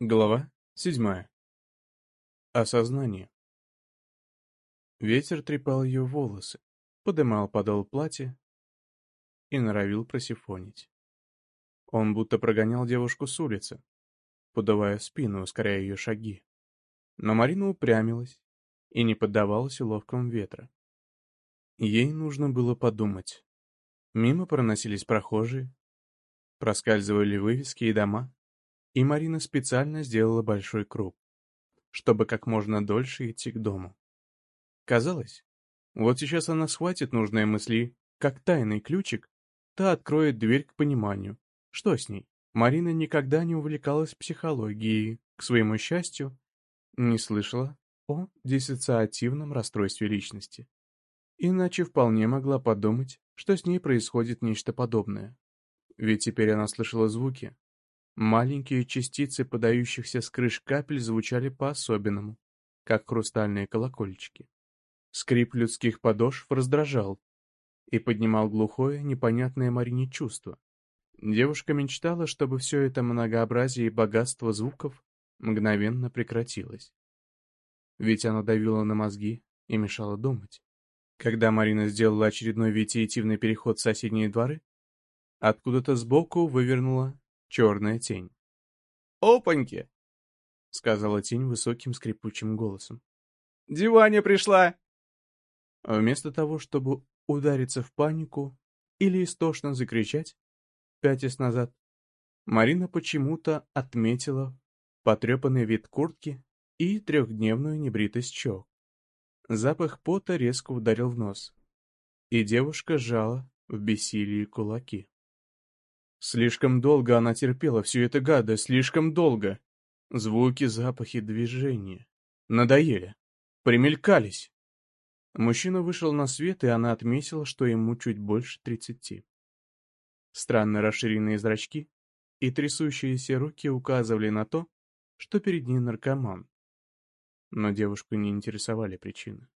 Глава седьмая. Осознание. Ветер трепал ее волосы, подымал подол платья и норовил просифонить. Он будто прогонял девушку с улицы, подавая спину, ускоряя ее шаги. Но Марина упрямилась и не поддавалась уловкам ветра. Ей нужно было подумать. Мимо проносились прохожие, проскальзывали вывески и дома, и Марина специально сделала большой круг, чтобы как можно дольше идти к дому. Казалось, вот сейчас она схватит нужные мысли, как тайный ключик, та откроет дверь к пониманию. Что с ней? Марина никогда не увлекалась психологией, к своему счастью, не слышала о диссоциативном расстройстве личности. Иначе вполне могла подумать, что с ней происходит нечто подобное. Ведь теперь она слышала звуки, Маленькие частицы подающихся с крыш капель звучали по-особенному, как хрустальные колокольчики. Скрип людских подошв раздражал и поднимал глухое, непонятное Марине чувство. Девушка мечтала, чтобы все это многообразие и богатство звуков мгновенно прекратилось. Ведь оно давило на мозги и мешало думать. Когда Марина сделала очередной витиативный переход в соседние дворы, откуда-то сбоку вывернула черная тень. «Опаньки!» — сказала тень высоким скрипучим голосом. «Диваня пришла!» Вместо того, чтобы удариться в панику или истошно закричать, пятясь назад, Марина почему-то отметила потрепанный вид куртки и трехдневную небритость щек. Запах пота резко ударил в нос, и девушка сжала в бессилии кулаки. Слишком долго она терпела всю эту гадость, слишком долго. Звуки, запахи, движения. Надоели. Примелькались. Мужчина вышел на свет, и она отметила, что ему чуть больше тридцати. Странно расширенные зрачки и трясущиеся руки указывали на то, что перед ней наркоман. Но девушку не интересовали причины.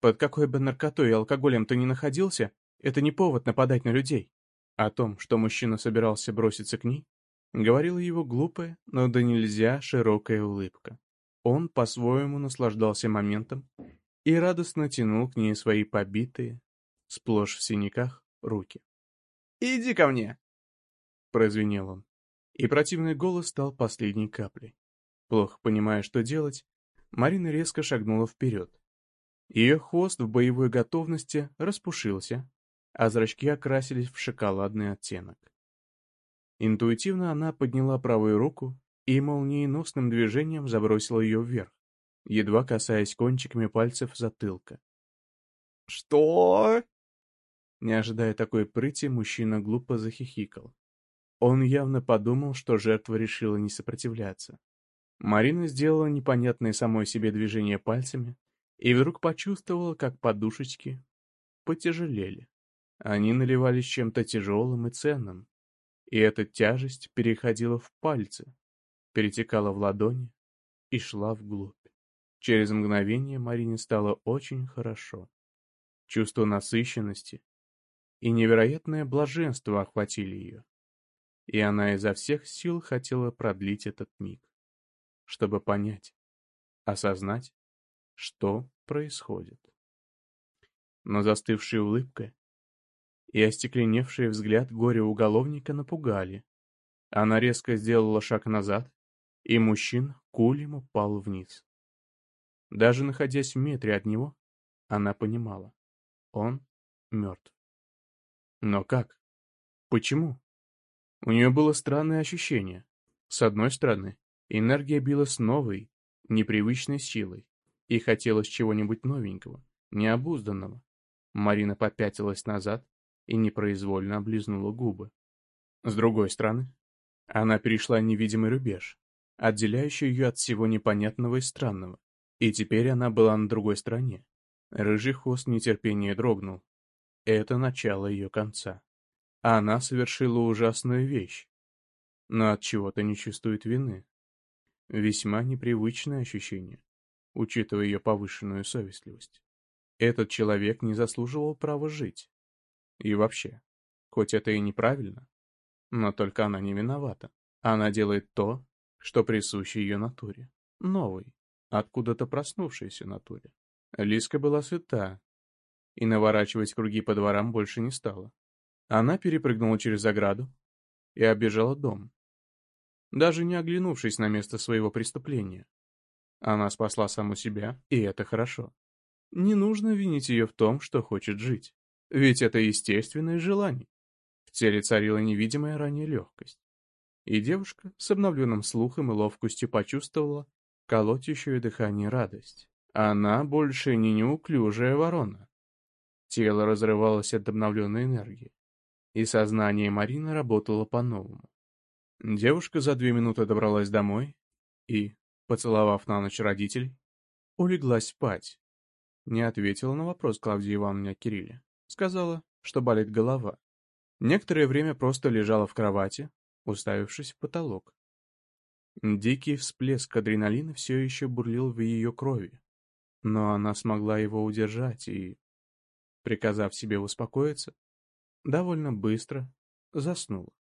Под какой бы наркотой и алкоголем ты ни находился, это не повод нападать на людей. О том, что мужчина собирался броситься к ней, говорила его глупая, но да нельзя широкая улыбка. Он по-своему наслаждался моментом и радостно тянул к ней свои побитые, сплошь в синяках, руки. «Иди ко мне!» — прозвенел он, и противный голос стал последней каплей. Плохо понимая, что делать, Марина резко шагнула вперед. Ее хвост в боевой готовности распушился, а зрачки окрасились в шоколадный оттенок. Интуитивно она подняла правую руку и молниеносным движением забросила ее вверх, едва касаясь кончиками пальцев затылка. «Что?» Не ожидая такой прыти, мужчина глупо захихикал. Он явно подумал, что жертва решила не сопротивляться. Марина сделала непонятное самой себе движение пальцами и вдруг почувствовала, как подушечки потяжелели. Они наливались чем-то тяжелым и ценным, и эта тяжесть переходила в пальцы, перетекала в ладони и шла вглубь. Через мгновение Марине стало очень хорошо. Чувство насыщенности и невероятное блаженство охватили ее, и она изо всех сил хотела продлить этот миг, чтобы понять, осознать, что происходит. Но застывшая улыбка и остекленевший взгляд горе-уголовника напугали. Она резко сделала шаг назад, и мужчин кулем упал вниз. Даже находясь в метре от него, она понимала, он мертв. Но как? Почему? У нее было странное ощущение. С одной стороны, энергия била с новой, непривычной силой, и хотелось чего-нибудь новенького, необузданного. Марина попятилась назад, и непроизвольно облизнула губы. С другой стороны, она перешла невидимый рубеж, отделяющий ее от всего непонятного и странного, и теперь она была на другой стороне. Рыжий хвост нетерпения дрогнул. Это начало ее конца. Она совершила ужасную вещь, но от чего-то не чувствует вины. Весьма непривычное ощущение, учитывая ее повышенную совестливость. Этот человек не заслуживал права жить. И вообще, хоть это и неправильно, но только она не виновата. Она делает то, что присуще ее натуре. Новой, откуда-то проснувшейся натуре. Лиска была сыта, и наворачивать круги по дворам больше не стала. Она перепрыгнула через ограду и оббежала дом, даже не оглянувшись на место своего преступления. Она спасла саму себя, и это хорошо. Не нужно винить ее в том, что хочет жить, ведь это естественное желание. В теле царила невидимая ранее легкость, и девушка с обновленным слухом и ловкостью почувствовала колотящую дыхание радость. Она больше не неуклюжая ворона. Тело разрывалось от обновленной энергии, и сознание Марины работало по-новому. Девушка за две минуты добралась домой и, поцеловав на ночь родителей, улеглась спать. Не ответила на вопрос Клавдии Ивановне о Кирилле. Сказала, что болит голова. Некоторое время просто лежала в кровати, уставившись в потолок. Дикий всплеск адреналина все еще бурлил в ее крови, но она смогла его удержать и, приказав себе успокоиться, довольно быстро заснула.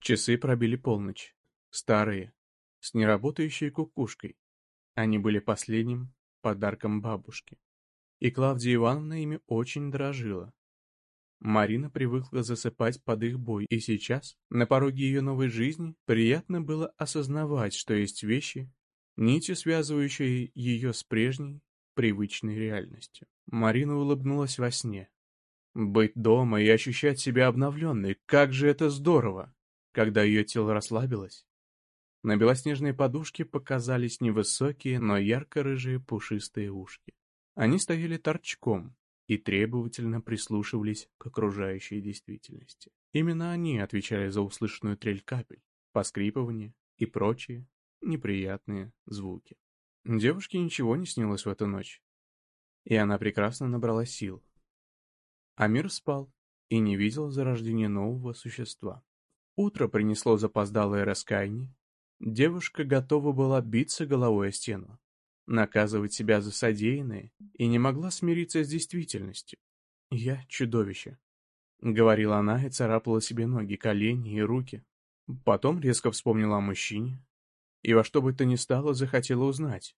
Часы пробили полночь, старые, с неработающей кукушкой. Они были последним подарком бабушки. И Клавдия Ивановна ими очень дорожила. Марина привыкла засыпать под их бой, и сейчас, на пороге ее новой жизни, приятно было осознавать, что есть вещи, нити, связывающие ее с прежней, привычной реальностью. Марина улыбнулась во сне. Быть дома и ощущать себя обновленной, как же это здорово! Когда ее тело расслабилось, на белоснежной подушке показались невысокие, но ярко-рыжие пушистые ушки. Они стояли торчком, и требовательно прислушивались к окружающей действительности. Именно они отвечали за услышанную трель капель, поскрипывание и прочие неприятные звуки. Девушке ничего не снилось в эту ночь, и она прекрасно набрала сил. Амир спал и не видел зарождения нового существа. Утро принесло запоздалое раскаяние. Девушка готова была биться головой о стену наказывать себя за содеянное и не могла смириться с действительностью. «Я чудовище», — говорила она и царапала себе ноги, колени и руки. Потом резко вспомнила о мужчине и во что бы то ни стало захотела узнать,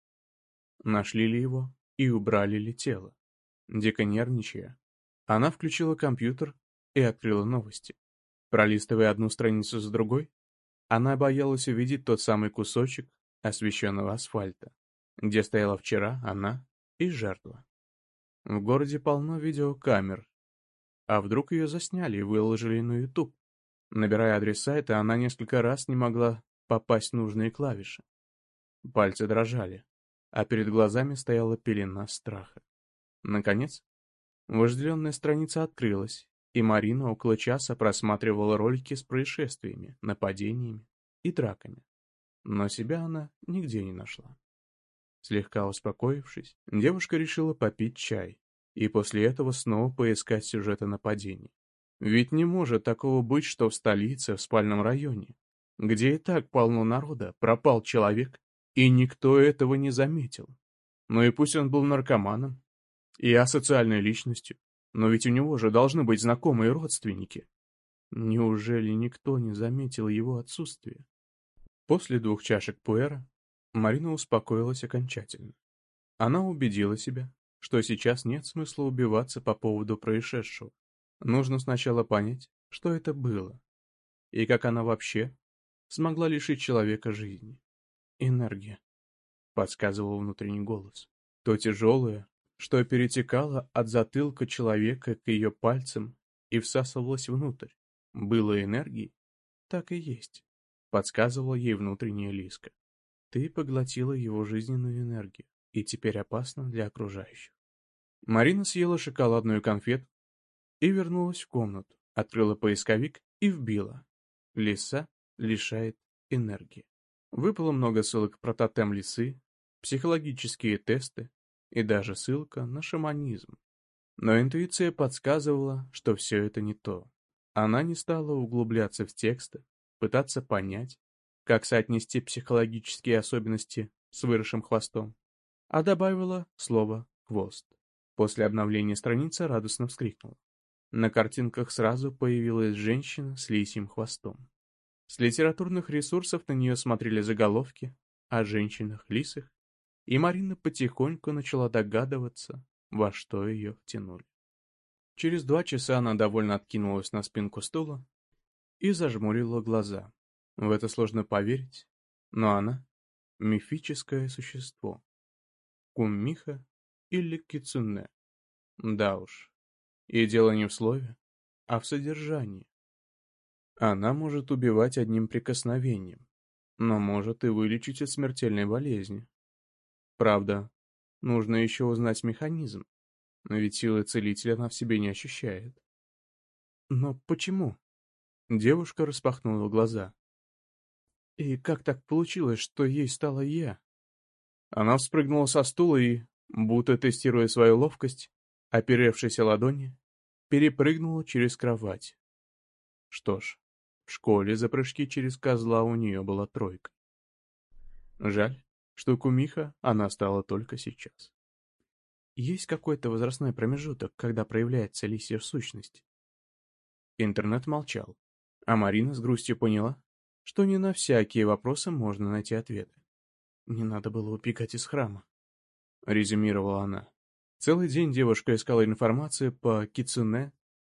нашли ли его и убрали ли тело. Дико нервничая, она включила компьютер и открыла новости. Пролистывая одну страницу за другой, она боялась увидеть тот самый кусочек освещенного асфальта где стояла вчера она и жертва. В городе полно видеокамер. А вдруг ее засняли и выложили на YouTube? Набирая адрес сайта, она несколько раз не могла попасть в нужные клавиши. Пальцы дрожали, а перед глазами стояла пелена страха. Наконец, вожделенная страница открылась, и Марина около часа просматривала ролики с происшествиями, нападениями и драками. Но себя она нигде не нашла. Слегка успокоившись, девушка решила попить чай и после этого снова поискать сюжеты нападений. Ведь не может такого быть, что в столице, в спальном районе, где и так полно народа, пропал человек, и никто этого не заметил. Ну и пусть он был наркоманом и асоциальной личностью, но ведь у него же должны быть знакомые родственники. Неужели никто не заметил его отсутствие? После двух чашек пуэра Марина успокоилась окончательно. Она убедила себя, что сейчас нет смысла убиваться по поводу происшедшего. Нужно сначала понять, что это было, и как она вообще смогла лишить человека жизни. Энергия, подсказывал внутренний голос. То тяжелое, что перетекало от затылка человека к ее пальцам и всасывалось внутрь, было энергией, так и есть, подсказывала ей внутренняя Лиска. Ты поглотила его жизненную энергию и теперь опасна для окружающих. Марина съела шоколадную конфету и вернулась в комнату, открыла поисковик и вбила. Лиса лишает энергии. Выпало много ссылок про тотем лисы, психологические тесты и даже ссылка на шаманизм. Но интуиция подсказывала, что все это не то. Она не стала углубляться в тексты, пытаться понять, как соотнести психологические особенности с выросшим хвостом, а добавила слово «хвост». После обновления страницы радостно вскрикнула. На картинках сразу появилась женщина с лисьим хвостом. С литературных ресурсов на нее смотрели заголовки о женщинах-лисах, и Марина потихоньку начала догадываться, во что ее втянули. Через два часа она довольно откинулась на спинку стула и зажмурила глаза. В это сложно поверить, но она — мифическое существо. Куммиха или кицуне. Да уж. И дело не в слове, а в содержании. Она может убивать одним прикосновением, но может и вылечить от смертельной болезни. Правда, нужно еще узнать механизм, ведь силы целителя она в себе не ощущает. Но почему? Девушка распахнула глаза. И как так получилось, что ей стала я? Она вспрыгнула со стула и, будто тестируя свою ловкость, оперевшись ладони, перепрыгнула через кровать. Что ж, в школе за прыжки через козла у нее была тройка. Жаль, что кумиха она стала только сейчас. Есть какой-то возрастной промежуток, когда проявляется лисья сущность? Интернет молчал, а Марина с грустью поняла, что не на всякие вопросы можно найти ответы. Не надо было убегать из храма, резюмировала она. Целый день девушка искала информацию по Кицуне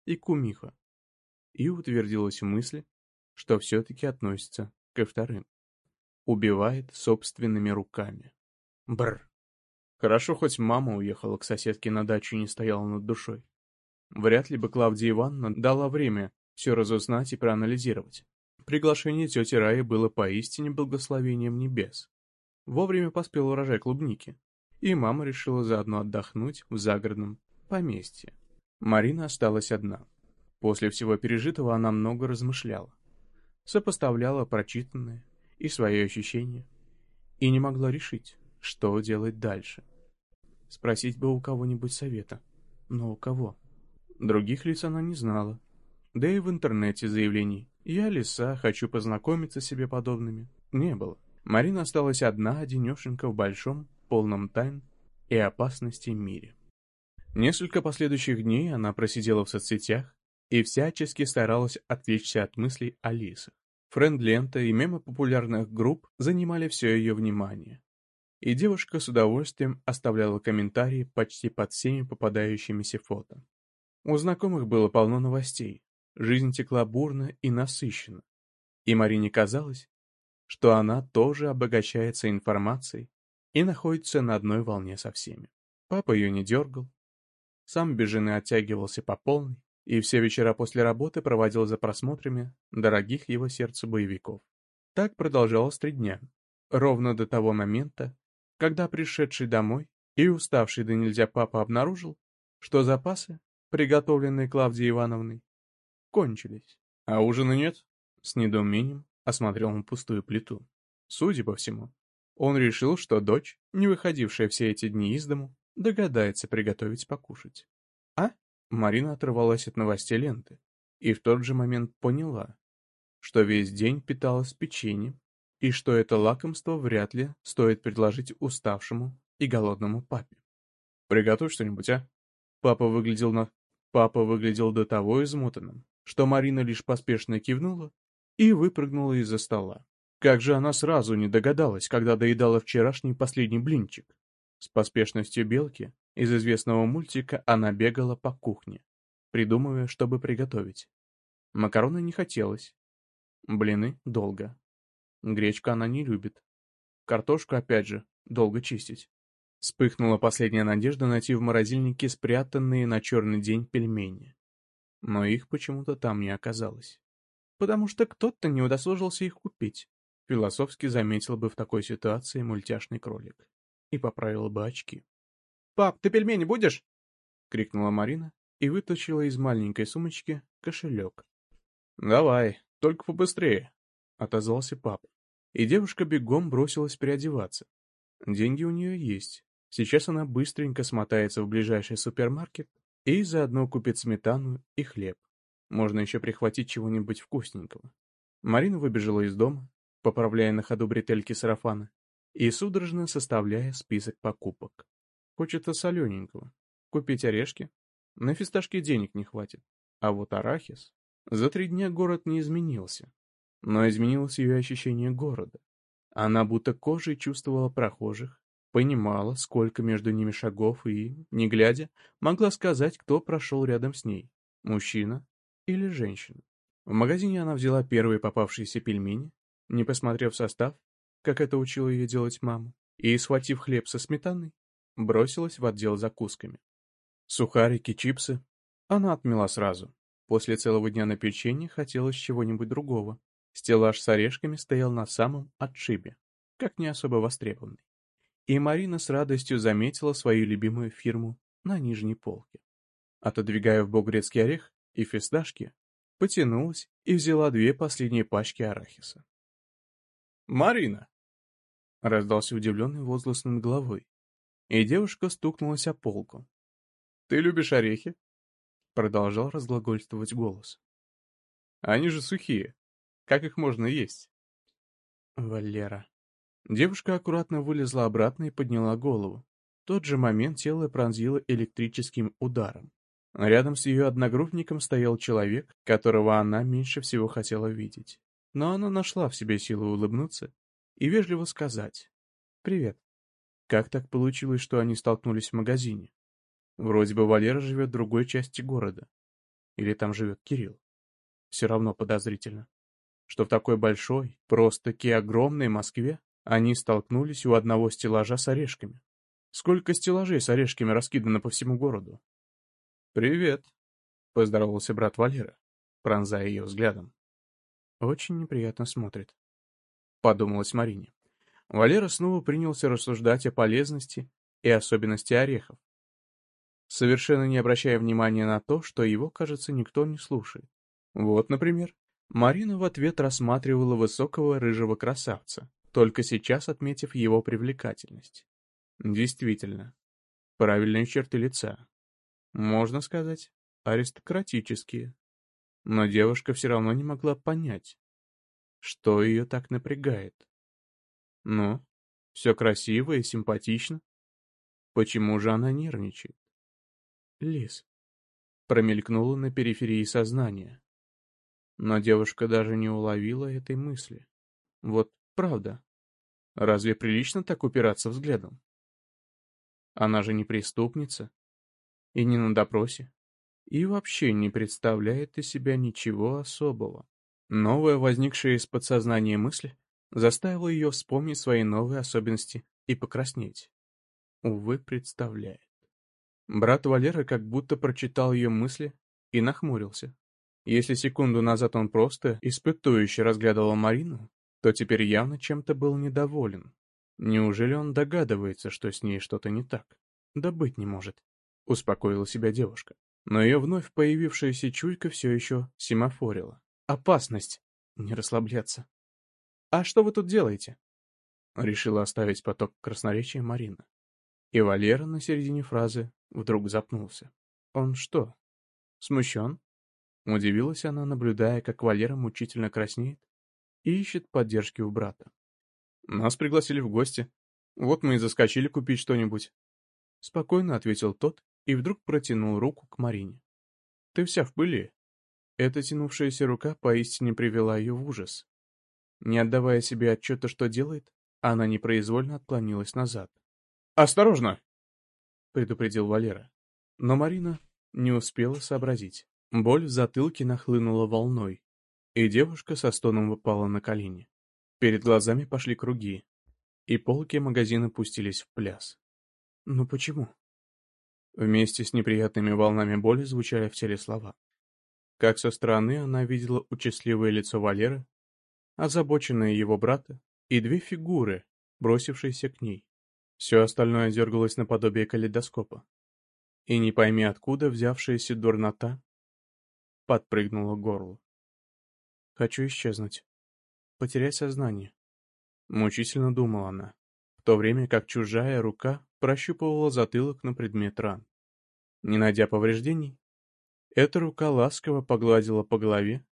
и Кумихо и утвердилась в мысли, что все-таки относится ко вторым. Убивает собственными руками. Бр. Хорошо, хоть мама уехала к соседке на дачу и не стояла над душой. Вряд ли бы Клавдия Ивановна дала время все разузнать и проанализировать. Приглашение тети Раи было поистине благословением небес. Вовремя поспел урожай клубники, и мама решила заодно отдохнуть в загородном поместье. Марина осталась одна. После всего пережитого она много размышляла, сопоставляла прочитанное и свои ощущения, и не могла решить, что делать дальше. Спросить бы у кого-нибудь совета, но у кого? Других лиц она не знала, да и в интернете заявлений «Я лиса, хочу познакомиться с себе подобными» не было. Марина осталась одна, одинешенька в большом, полном тайн и опасностей мире. Несколько последующих дней она просидела в соцсетях и всячески старалась отвлечься от мыслей о лисах. Френд-лента и мемы популярных групп занимали все ее внимание. И девушка с удовольствием оставляла комментарии почти под всеми попадающимися фото. У знакомых было полно новостей, жизнь текла бурно и насыщенно. И Марине казалось, что она тоже обогащается информацией и находится на одной волне со всеми. Папа ее не дергал, сам без жены оттягивался по полной, и все вечера после работы проводил за просмотрами дорогих его сердцу боевиков. Так продолжалось три дня, ровно до того момента, когда пришедший домой и уставший до нельзя папа обнаружил, что запасы, приготовленные Клавдией Ивановной, кончились. А ужина нет? С недоумением осмотрел он пустую плиту. Судя по всему, он решил, что дочь, не выходившая все эти дни из дому, догадается приготовить покушать. А? Марина оторвалась от новостей ленты и в тот же момент поняла, что весь день питалась печеньем и что это лакомство вряд ли стоит предложить уставшему и голодному папе. «Приготовь что-нибудь, а?» Папа выглядел на... Папа выглядел до того измотанным, что Марина лишь поспешно кивнула и выпрыгнула из-за стола. Как же она сразу не догадалась, когда доедала вчерашний последний блинчик. С поспешностью белки из известного мультика она бегала по кухне, придумывая, чтобы приготовить. Макароны не хотелось. Блины — долго. Гречку она не любит. Картошку, опять же, долго чистить. Вспыхнула последняя надежда найти в морозильнике спрятанные на черный день пельмени. Но их почему-то там не оказалось. Потому что кто-то не удосужился их купить. Философски заметил бы в такой ситуации мультяшный кролик. И поправил бы очки. «Пап, ты пельмени будешь?» — крикнула Марина и вытащила из маленькой сумочки кошелек. «Давай, только побыстрее», — отозвался папа. И девушка бегом бросилась переодеваться. Деньги у нее есть. Сейчас она быстренько смотается в ближайший супермаркет и заодно купит сметану и хлеб. Можно еще прихватить чего-нибудь вкусненького. Марина выбежала из дома, поправляя на ходу бретельки сарафана и судорожно составляя список покупок. Хочется солененького. Купить орешки? На фисташки денег не хватит. А вот арахис... За три дня город не изменился. Но изменилось ее ощущение города. Она будто кожей чувствовала прохожих, понимала, сколько между ними шагов и, не глядя, могла сказать, кто прошел рядом с ней — мужчина или женщина. В магазине она взяла первые попавшиеся пельмени, не посмотрев состав, как это учила ее делать мама, и, схватив хлеб со сметаной, бросилась в отдел закусками. Сухарики, чипсы она отмела сразу. После целого дня на печенье хотелось чего-нибудь другого. Стеллаж с орешками стоял на самом отшибе, как не особо востребованный. И Марина с радостью заметила свою любимую фирму на нижней полке. Отодвигая в бок грецкий орех и фисташки, потянулась и взяла две последние пачки арахиса. «Марина!» — раздался удивленный возглас над головой, и девушка стукнулась о полку. «Ты любишь орехи?» — продолжал разглагольствовать голос. «Они же сухие. Как их можно есть?» «Валера». Девушка аккуратно вылезла обратно и подняла голову. В тот же момент тело пронзило электрическим ударом. Рядом с ее одногруппником стоял человек, которого она меньше всего хотела видеть. Но она нашла в себе силу улыбнуться и вежливо сказать «Привет». Как так получилось, что они столкнулись в магазине? Вроде бы Валера живет в другой части города. Или там живет Кирилл. Все равно подозрительно, что в такой большой, просто-таки огромной Москве они столкнулись у одного стеллажа с орешками. Сколько стеллажей с орешками раскидано по всему городу? «Привет», — поздоровался брат Валера, пронзая ее взглядом. «Очень неприятно смотрит», — подумалась Марине. Валера снова принялся рассуждать о полезности и особенности орехов, совершенно не обращая внимания на то, что его, кажется, никто не слушает. Вот, например, Марина в ответ рассматривала высокого рыжего красавца, только сейчас отметив его привлекательность. Действительно, правильные черты лица, можно сказать, аристократические. Но девушка все равно не могла понять, что ее так напрягает. Ну, все красиво и симпатично. Почему же она нервничает? Лис. Промелькнула на периферии сознания. Но девушка даже не уловила этой мысли. Вот правда. Разве прилично так упираться взглядом? Она же не преступница, и не на допросе, и вообще не представляет из себя ничего особого. Новая, возникшая из подсознания мысль, заставила ее вспомнить свои новые особенности и покраснеть. Увы, представляет. Брат Валера как будто прочитал ее мысли и нахмурился. Если секунду назад он просто испытующе разглядывал Марину, то теперь явно чем-то был недоволен. Неужели он догадывается, что с ней что-то не так? Да быть не может. — успокоила себя девушка. Но ее вновь появившаяся чуйка все еще семафорила. «Опасность! Не расслабляться!» «А что вы тут делаете?» Решила оставить поток красноречия Марина. И Валера на середине фразы вдруг запнулся. «Он что, смущен?» Удивилась она, наблюдая, как Валера мучительно краснеет и ищет поддержки у брата. «Нас пригласили в гости. Вот мы и заскочили купить что-нибудь». Спокойно ответил тот и вдруг протянул руку к Марине. «Ты вся в пыли». Эта тянувшаяся рука поистине привела ее в ужас. Не отдавая себе отчета, что делает, она непроизвольно отклонилась назад. «Осторожно!» — предупредил Валера. Но Марина не успела сообразить. Боль в затылке нахлынула волной, и девушка со стоном выпала на колени. Перед глазами пошли круги, и полки магазина пустились в пляс. «Ну почему?» Вместе с неприятными волнами боли звучали в теле слова. Как со стороны она видела участливое лицо Валеры, озабоченное его брата и две фигуры, бросившиеся к ней. Все остальное дергалось наподобие калейдоскопа. И не пойми откуда взявшаяся дурнота подпрыгнула к горлу. Хочу исчезнуть. Потерять сознание. Мучительно думала она, в то время как чужая рука прощупывала затылок на предмет ран. Не найдя повреждений, эта рука ласково погладила по голове,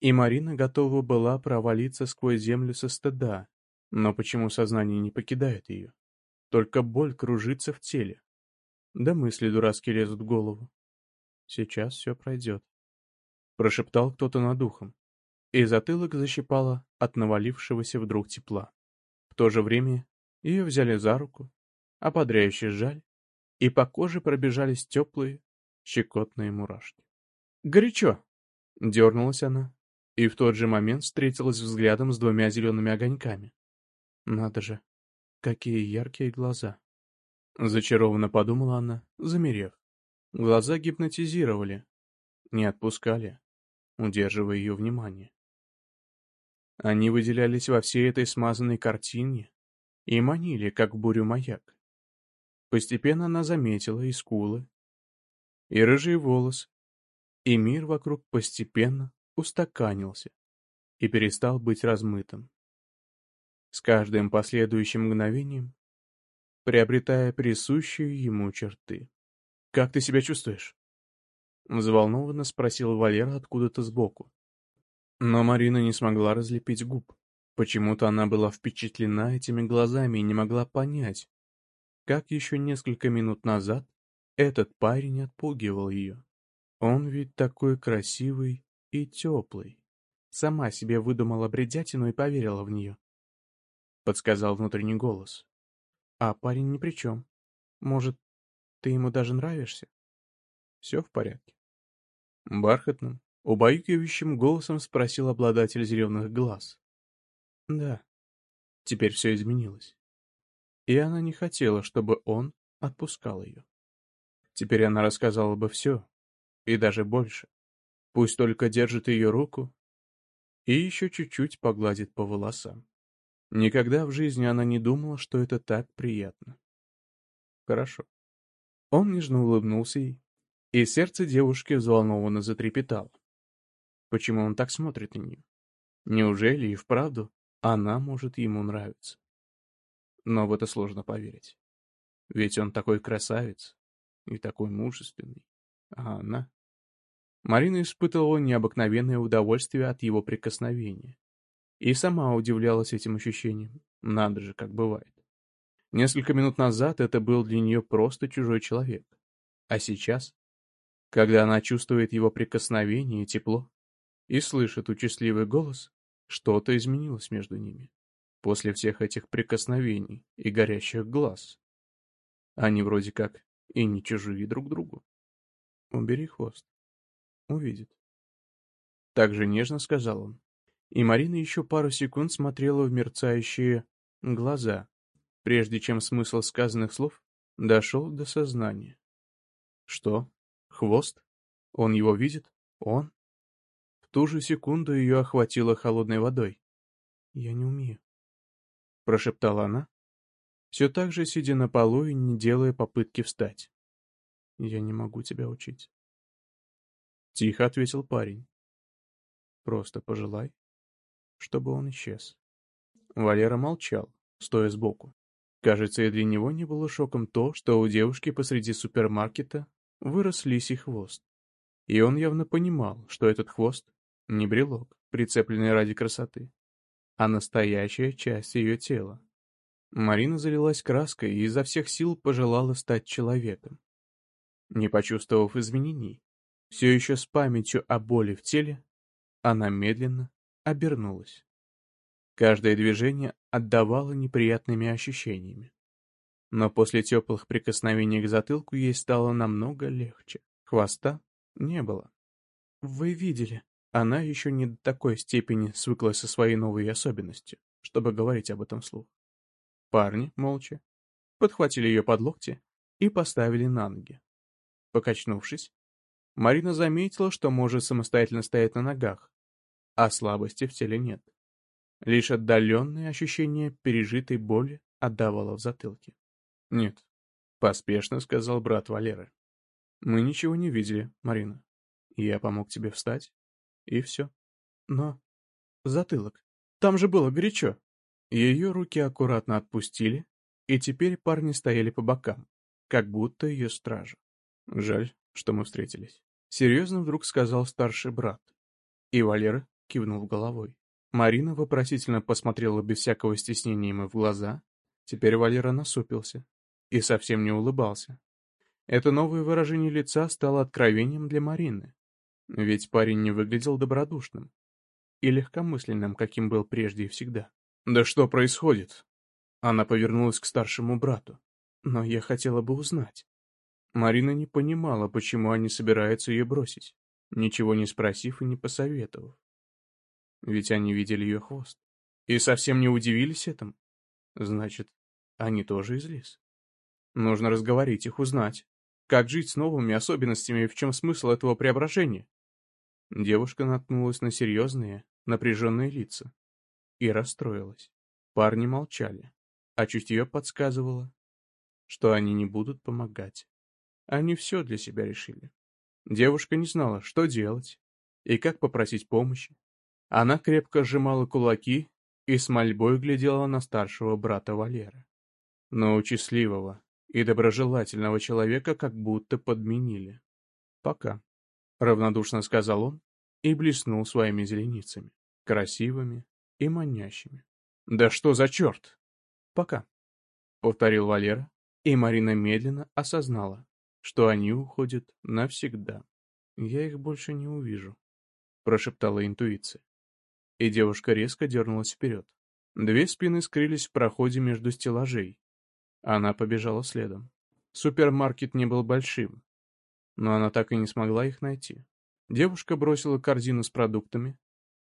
и Марина готова была провалиться сквозь землю со стыда, но почему сознание не покидает ее? Только боль кружится в теле. Да мысли дурацкие лезут в голову. Сейчас все пройдет. Прошептал кто-то над ухом. И затылок защипало от навалившегося вдруг тепла. В то же время ее взяли за руку, ободряюще жаль, и по коже пробежались теплые, щекотные мурашки. «Горячо!» — дернулась она, и в тот же момент встретилась взглядом с двумя зелеными огоньками. «Надо же, какие яркие глаза!» Зачарованно подумала она, замерев. Глаза гипнотизировали, не отпускали, удерживая ее внимание. Они выделялись во всей этой смазанной картине и манили, как бурю маяк. Постепенно она заметила и скулы, и рыжие волосы, и мир вокруг постепенно устаканился и перестал быть размытым. С каждым последующим мгновением приобретая присущие ему черты. «Как ты себя чувствуешь?» Взволнованно спросил Валера откуда-то сбоку. Но Марина не смогла разлепить губ. Почему-то она была впечатлена этими глазами и не могла понять, как еще несколько минут назад этот парень отпугивал ее. Он ведь такой красивый и теплый. Сама себе выдумала бредятину и поверила в нее. Подсказал внутренний голос. А парень ни при чем. Может, ты ему даже нравишься? Все в порядке. Бархатным, убаюкивающим голосом спросил обладатель зеленых глаз. Да, теперь все изменилось и она не хотела, чтобы он отпускал ее. Теперь она рассказала бы все, и даже больше. Пусть только держит ее руку и еще чуть-чуть погладит по волосам. Никогда в жизни она не думала, что это так приятно. Хорошо. Он нежно улыбнулся ей, и сердце девушки взволнованно затрепетало. Почему он так смотрит на нее? Неужели и вправду она может ему нравиться? но в это сложно поверить. Ведь он такой красавец и такой мужественный, а она... Марина испытывала необыкновенное удовольствие от его прикосновения. И сама удивлялась этим ощущениям. Надо же, как бывает. Несколько минут назад это был для нее просто чужой человек. А сейчас, когда она чувствует его прикосновение и тепло, и слышит участливый голос, что-то изменилось между ними после всех этих прикосновений и горящих глаз. Они вроде как и не чужие друг другу. Убери хвост. Увидит. Так же нежно сказал он. И Марина еще пару секунд смотрела в мерцающие глаза, прежде чем смысл сказанных слов дошел до сознания. Что? Хвост? Он его видит? Он? Ту же секунду ее охватило холодной водой. Я не умею. — прошептала она, все так же сидя на полу и не делая попытки встать. «Я не могу тебя учить». Тихо ответил парень. «Просто пожелай, чтобы он исчез». Валера молчал, стоя сбоку. Кажется, и для него не было шоком то, что у девушки посреди супермаркета вырос лисий хвост. И он явно понимал, что этот хвост — не брелок, прицепленный ради красоты, а настоящая часть ее тела. Марина залилась краской и изо всех сил пожелала стать человеком. Не почувствовав изменений, все еще с памятью о боли в теле, она медленно обернулась. Каждое движение отдавало неприятными ощущениями. Но после теплых прикосновений к затылку ей стало намного легче. Хвоста не было. «Вы видели», она еще не до такой степени свыклась со своей новой особенностью, чтобы говорить об этом вслух. Парни, молча, подхватили ее под локти и поставили на ноги. Покачнувшись, Марина заметила, что может самостоятельно стоять на ногах, а слабости в теле нет. Лишь отдаленное ощущение пережитой боли отдавало в затылке. «Нет», — поспешно сказал брат Валеры. «Мы ничего не видели, Марина. Я помог тебе встать, и все. Но... Затылок. Там же было горячо. Ее руки аккуратно отпустили, и теперь парни стояли по бокам, как будто ее стража. Жаль, что мы встретились. Серьезно вдруг сказал старший брат. И Валера кивнул головой. Марина вопросительно посмотрела без всякого стеснения ему в глаза. Теперь Валера насупился и совсем не улыбался. Это новое выражение лица стало откровением для Марины. Ведь парень не выглядел добродушным. и легкомысленным, каким был прежде и всегда. «Да что происходит?» Она повернулась к старшему брату. «Но я хотела бы узнать». Марина не понимала, почему они собираются ее бросить, ничего не спросив и не посоветовав. Ведь они видели ее хвост. И совсем не удивились этому. Значит, они тоже из леса. Нужно разговорить их, узнать, как жить с новыми особенностями и в чем смысл этого преображения. Девушка наткнулась на серьезные, напряженные лица и расстроилась. Парни молчали, а чутье подсказывало, что они не будут помогать. Они все для себя решили. Девушка не знала, что делать и как попросить помощи. Она крепко сжимала кулаки и с мольбой глядела на старшего брата Валера. Но у счастливого и доброжелательного человека как будто подменили. «Пока», — равнодушно сказал он и блеснул своими зеленицами, красивыми и манящими. «Да что за черт?» «Пока», — повторил Валера, и Марина медленно осознала, что они уходят навсегда. «Я их больше не увижу», — прошептала интуиция и девушка резко дернулась вперед. Две спины скрылись в проходе между стеллажей. Она побежала следом. Супермаркет не был большим, но она так и не смогла их найти. Девушка бросила корзину с продуктами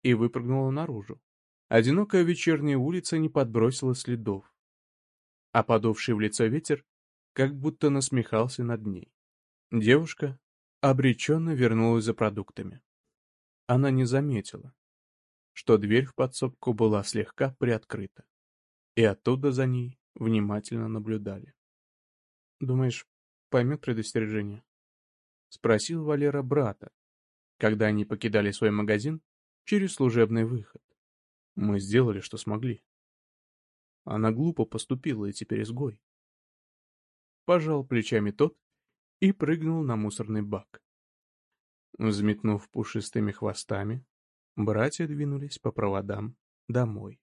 и выпрыгнула наружу. Одинокая вечерняя улица не подбросила следов, а подувший в лицо ветер как будто насмехался над ней. Девушка обреченно вернулась за продуктами. Она не заметила, что дверь в подсобку была слегка приоткрыта, и оттуда за ней внимательно наблюдали. «Думаешь, поймет предостережение?» — спросил Валера брата, когда они покидали свой магазин через служебный выход. «Мы сделали, что смогли». Она глупо поступила и теперь изгой. Пожал плечами тот и прыгнул на мусорный бак. Взметнув пушистыми хвостами, Братья двинулись по проводам домой.